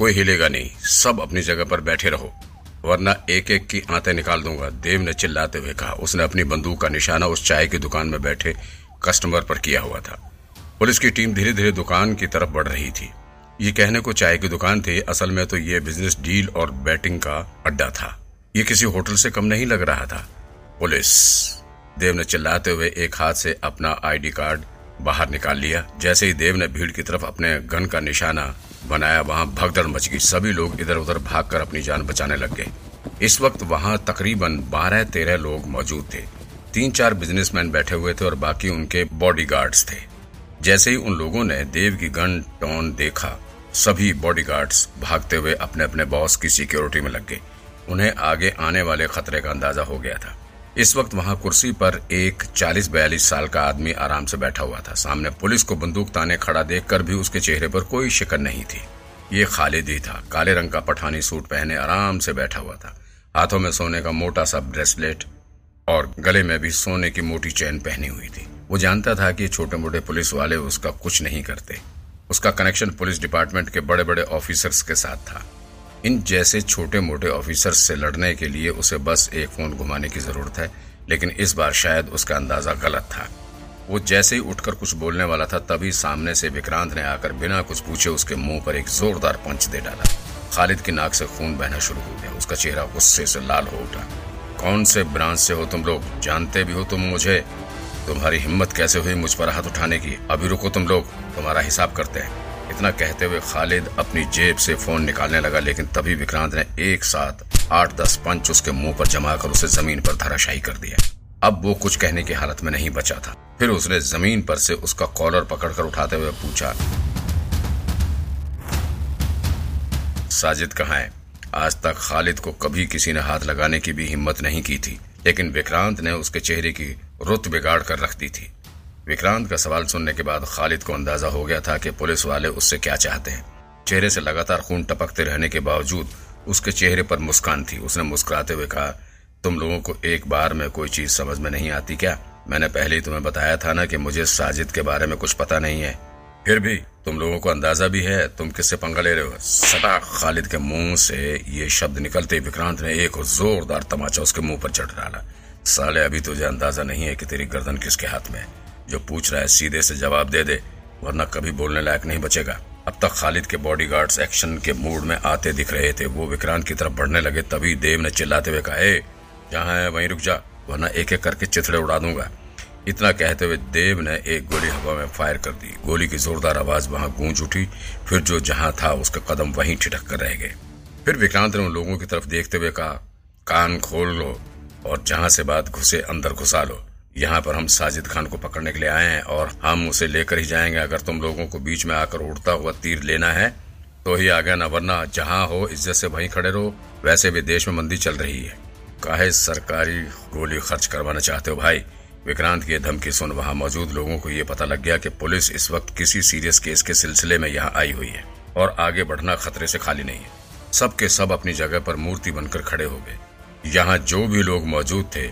कोई हिलेगा नहीं। सब अपनी जगह पर बैठे रहो, वरना एक एक की आंतें निकाल दूँगा। देव ने चिल्लाते हुए कहा, उसने अपनी बंदूक का निशाना उस चाय की दुकान में बैठे कस्टमर पर किया हुआ था। पुलिस की टीम धीरे धीरे दुकान की तरफ़ बढ़ रही थी। ये कहने को चाय की दुकान थी, असल में तो ये बिज़नेस डील और बैटिंग का अड्डा था। ये किसी होटल से कम नहीं लग रहा था। पुलिस, देव ने चिल्लाते हुए एक हाथ से अपना आईडी कार्ड बाहर निकाल लिया। जैसे ही देव ने भीड़ की तरफ़ अपने गन का निशाना बनाया, वहाँ भगदड़ मच गई। सभी लोग इधर उधर भागकर अपनी जान बचाने लग गए। इस वक्त वहाँ तकरीबन बारह तेरह लोग मौजूद थे। तीन चार बिजनेसमैन बैठे हुए थे और बाकी उनके बॉडीगार्ड्स थे। जैसे ही उन लोगों ने देव की गन टॉन देखा, सभी बॉडीगार्ड्स भागते हुए अपने अपने बॉस की सिक्योरिटी में लग गए। उन्हें आगे आने वाले खतरे का अंदाज़ा हो गया था। इस वक्त वहाँ कुर्सी पर एक 40-42 साल का आदमी आराम से बैठा हुआ था। सामने पुलिस को बंदूक ताने खड़ा देखकर भी उसके चेहरे पर कोई शिकन नहीं थी। ये खालिद ही था। काले रंग का पठानी सूट पहने आराम से बैठा हुआ था। हाथों में सोने का मोटा सा ब्रेसलेट और गले में भी सोने की मोटी चैन पहनी हुई थी। वो जानता था कि छोटे मोटे पुलिस वाले उसका कुछ नहीं करते। उसका कनेक्शन पुलिस डिपार्टमेंट के बड़े बड़े ऑफिसर्स के साथ था। इन जैसे छोटे मोटे ऑफिसर से लड़ने के लिए उसे बस एक फ़ोन घुमाने की ज़रूरत है, लेकिन इस बार शायद उसका अंदाज़ा गलत था। वो जैसे ही उठकर कुछ बोलने वाला था, तभी सामने से विक्रांत ने आकर बिना कुछ पूछे उसके मुँह पर एक जोरदार पंच दे डाला। खालिद की नाक से खून बहना शुरू हो गया। उसका चेहरा गुस्से से लाल हो उठा। कौन से ब्रांच से हो तुम लोग? जानते भी हो तुम मुझे? तुम्हारी हिम्मत कैसे हुई मुझ पर हाथ उठाने की? अभी रुको तुम लोग, तुम्हारा हिसाब करते हैं। इतना कहते हुए खालिद अपनी जेब से फ़ोन निकालने लगा, लेकिन तभी विक्रांत ने एक साथ आठ दस पंच उसके मुँह पर जमा कर उसे ज़मीन पर धराशाही कर दिया। अब वो कुछ कहने की हालत में नहीं बचा था। फिर उसने ज़मीन पर से उसका कॉलर पकड़कर उठाते हुए पूछा, साजिद कहाँ है? आज तक खालिद को कभी किसी ने हाथ लगाने की भी हिम्मत नहीं की थी, लेकिन विक्रांत ने उसके चेहरे की रुत बिगाड़ कर रख दी थी। विक्रांत का सवाल सुनने के बाद खालिद को अंदाज़ा हो गया था कि पुलिस वाले उससे क्या चाहते हैं। चेहरे से लगातार खून टपकते रहने के बावजूद उसके चेहरे पर मुस्कान थी। उसने मुस्कुराते हुए कहा, तुम लोगों को एक बार में कोई चीज़ समझ में नहीं आती क्या? मैंने पहले ही तुम्हें बताया था ना कि मुझे साजिद के बारे में कुछ पता नहीं है। फिर भी तुम लोगों को अंदाज़ा भी है? तुम किससे पंगा ले रहे हो? सटा खालिद के मुँह से ये शब्द निकलते विक्रांत ने एक जोरदार तमाचा उसके मुँह पर चढ़ डाला। साले, अभी तुझे अंदाज़ा नहीं है कि तेरी गर्दन किसके हाथ में है। जो पूछ रहा है, सीधे से जवाब दे दे, वरना कभी बोलने लायक नहीं बचेगा। अब तक खालिद के बॉडीगार्ड्स एक्शन के मूड में आते दिख रहे थे। वो विक्रांत की तरफ़ बढ़ने लगे, तभी देव ने चिल्लाते हुए कहा जहाँ है, वहीं रुक जा, वरना एक एक करके चिथड़े उड़ा दूँगा। इतना कहते हुए देव ने एक गोली हवा में फायर कर दी। गोली की जोरदार आवाज़ वहाँ गूंज उठी, फिर जो जहाँ था, उसका कदम वहीं ठिठक कर रह गए। फिर विक्रांत ने उन लोगों की तरफ़ देखते हुए कहा, कान खोल लो और जहाँ से बात घुसे, अंदर घुसा लो। यहाँ पर हम साजिद खान को पकड़ने के लिए आए हैं और हम उसे लेकर ही जाएँगे। अगर तुम लोगों को बीच में आकर उड़ता हुआ तीर लेना है तो ही आगे न वरना जहाँ हो, इज़्ज़त से वहीं खड़े रहो। वैसे भी देश में मंदी चल रही है। काहे सरकारी गोली खर्च करवाना चाहते हो भाई? विक्रांत की धमकी सुन वहाँ मौजूद लोगों को ये पता लग गया कि पुलिस इस वक्त किसी सीरियस केस के सिलसिले में यहाँ आई हुई है और आगे बढ़ना खतरे से खाली नहीं है। सबके सब अपनी जगह पर मूर्ति बनकर खड़े हो गए। यहाँ जो भी लोग मौजूद थे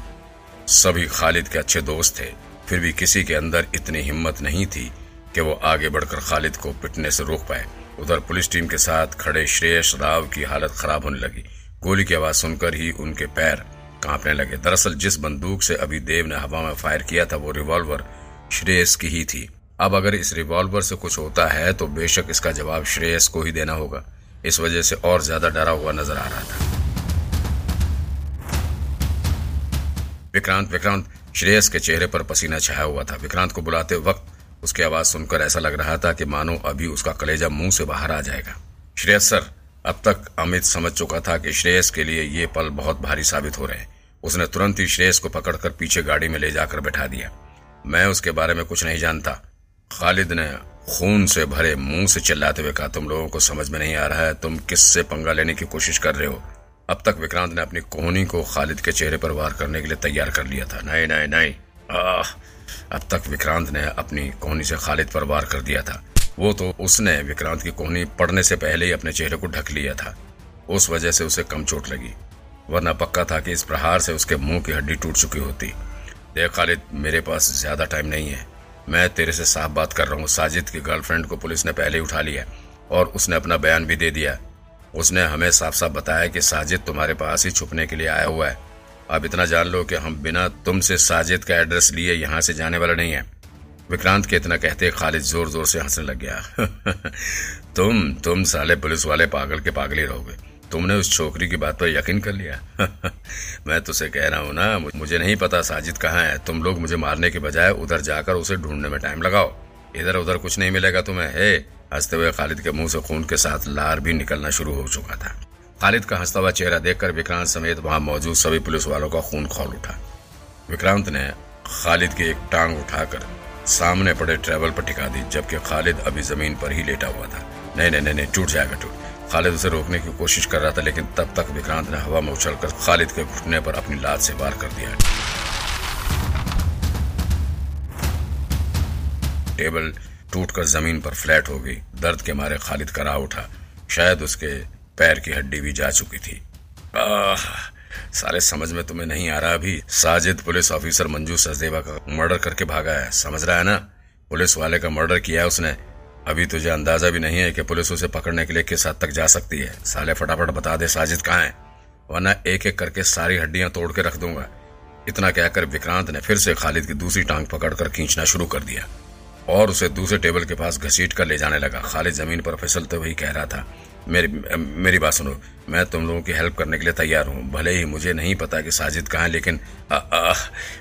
सभी खालिद के अच्छे दोस्त थे। फिर भी किसी के अंदर इतनी हिम्मत नहीं थी कि वो आगे बढ़कर खालिद को पिटने से रोक पाए। उधर पुलिस टीम के साथ खड़े श्रेयस राव की हालत खराब होने लगी। गोली की आवाज़ सुनकर ही उनके पैर कांपने लगे। दरअसल जिस बंदूक से अभी देव ने हवा में फायर किया था, वो रिवॉल्वर श्रेयस की ही थी। अब अगर इस रिवॉल्वर से कुछ होता है तो बेशक इसका जवाब श्रेयस को ही देना होगा। इस वजह से और ज़्यादा डरा हुआ नज़र आ रहा था। विक्रांत विक्रांत, श्रेयस के चेहरे पर पसीना छाया हुआ था। विक्रांत को बुलाते वक्त उसकी आवाज़ सुनकर ऐसा लग रहा था कि मानो अभी उसका कलेजा मुँह से बाहर आ जाएगा। श्रेयस सर, अब तक अमित समझ चुका था कि श्रेयस के लिए ये पल बहुत भारी साबित हो रहे हैं। उसने तुरंत ही श्रेयस को पकड़कर पीछे गाड़ी में ले जाकर बैठा दिया। मैं उसके बारे में कुछ नहीं जानता। खालिद ने खून से भरे मुँह से चिल्लाते हुए कहा, तुम लोगों को समझ में नहीं आ रहा है, तुम किससे पंगा लेने की कोशिश कर रहे हो? अब तक विक्रांत ने अपनी कोहनी को खालिद के चेहरे पर वार करने के लिए तैयार कर लिया था। नहीं नहीं नहीं। आह, अब तक विक्रांत ने अपनी कोहनी से खालिद पर वार कर दिया था। वो तो उसने विक्रांत की कोहनी पड़ने से पहले ही अपने चेहरे को ढक लिया था। उस वजह से उसे कम चोट लगी, वरना पक्का था कि इस प्रहार से उसके मुँह की हड्डी टूट चुकी होती। देख खालिद, मेरे पास ज़्यादा टाइम नहीं है। मैं तेरे से साफ़ बात कर रहा हूँ। साजिद की गर्लफ्रेंड को पुलिस ने पहले ही उठा लिया और उसने अपना बयान भी दे दिया। उसने हमें साफ़ साफ़ बताया कि साजिद तुम्हारे पास ही छुपने के लिए आया हुआ है। अब इतना जान लो कि हम बिना तुमसे साजिद का एड्रेस लिए यहाँ से जाने वाला नहीं है। विक्रांत के इतना कहते खालिद ज़ोर ज़ोर से हंसने लग गया। तुम तुम साले पुलिस वाले पागल के पागल ही रहोगे। तुमने उस छोकरी की बात पर यकीन कर लिया। मैं तुझसे कह रहा हूँ ना मुझे नहीं पता साजिद कहाँ है। तुम लोग मुझे मारने के बजाय उधर जाकर उसे ढूँढने में टाइम लगाओ। इधर उधर कुछ नहीं मिलेगा तुम्हें, हे। हँसते हुए खालिद के मुँह से खून के साथ लार भी निकलना शुरू हो चुका था। खालिद का हंसता हुआ चेहरा देखकर विक्रांत समेत वहाँ मौजूद सभी पुलिस वालों का खून खोल उठा। विक्रांत ने खालिद की एक टांग उठाकर सामने पड़े ट्रेवल पर टिका दी, जबकि खालिद अभी ज़मीन पर ही लेटा हुआ था। नहीं नहीं नहीं, टूट जाएगा, टूट। खालिद उसे रोकने की कोशिश कर रहा था, लेकिन तब तक विक्रांत ने हवा में उछलकर खालिद के घुटने पर अपनी लात से वार कर दिया। टेबल टूटकर ज़मीन पर फ्लैट हो गई। दर्द के मारे खालिद करा उठा। शायद उसके पैर की हड्डी भी जा चुकी थी। आह, साले समझ में तुम्हें नहीं आ रहा अभी? साजिद पुलिस ऑफिसर मंजू सचदेवा का मर्डर करके भागा है। समझ रहा है ना? पुलिस वाले का मर्डर किया है उसने। अभी तुझे अंदाज़ा भी नहीं है कि पुलिस उसे पकड़ने के लिए किस हद तक जा सकती है। साले फटाफट बता दे साजिद कहाँ है। वरना एक एक करके सारी हड्डियाँ तोड़ के रख दूँगा। इतना कहकर विक्रांत ने फिर से खालिद की दूसरी टांग पकड़कर खींचना शुरू कर दिया। और उसे दूसरे टेबल के पास घसीट कर ले जाने लगा। खालिद ज़मीन पर फिसलते हुए कह रहा था मेरी मेरी बात सुनो मैं तुम लोगों की हेल्प करने के लिए तैयार हूँ। भले ही मुझे नहीं पता कि साजिद कहाँ है लेकिन आ, आ,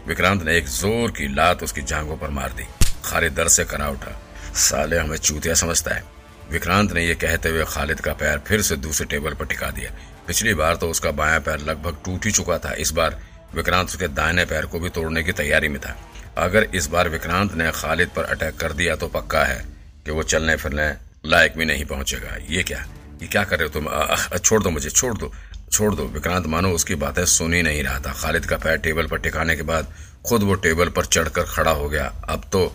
विक्रांत ने एक ज़ोर की लात उसकी जांघों पर मार दी। खालिद दर से करा उठा। साले हमें चूतिया समझता है। विक्रांत ने यह कहते हुए खालिद का पैर फिर से दूसरे टेबल पर टिका दिया। पिछली बार तो उसका बायां पैर लगभग टूट ही चुका था। इस बार विक्रांत उसके दाहिने पैर को भी तोड़ने की तैयारी में था। अगर इस बार विक्रांत ने खालिद पर अटैक कर दिया तो पक्का है कि वो चलने फिरने लायक भी नहीं पहुंचेगा। ये क्या? ये क्या कर रहे हो तुम? छोड़ दो मुझे, छोड़ दो छोड़ दो। विक्रांत, मानो उसकी बातें सुन ही नहीं रहा था। खालिद का पैर टेबल पर टिकाने के बाद खुद वो टेबल पर चढ़कर खड़ा हो गया। अब तो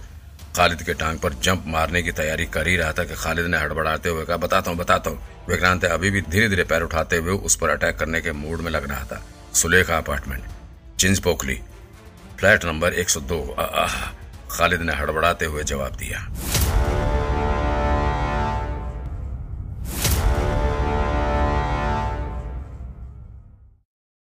खालिद के टांग पर जंप मारने की तैयारी कर ही रहा था कि खालिद ने हड़बड़ाते हुए कहा, बताता हूँ बताता हूँ। विक्रांत अभी भी धीरे धीरे पैर उठाते हुए उस पर अटैक करने के मूड में लग रहा था। सुलेखा अपार्टमेंट चिंस पोखली फ्लैट नंबर 102 खालिद ने हड़बड़ाते हुए जवाब दिया।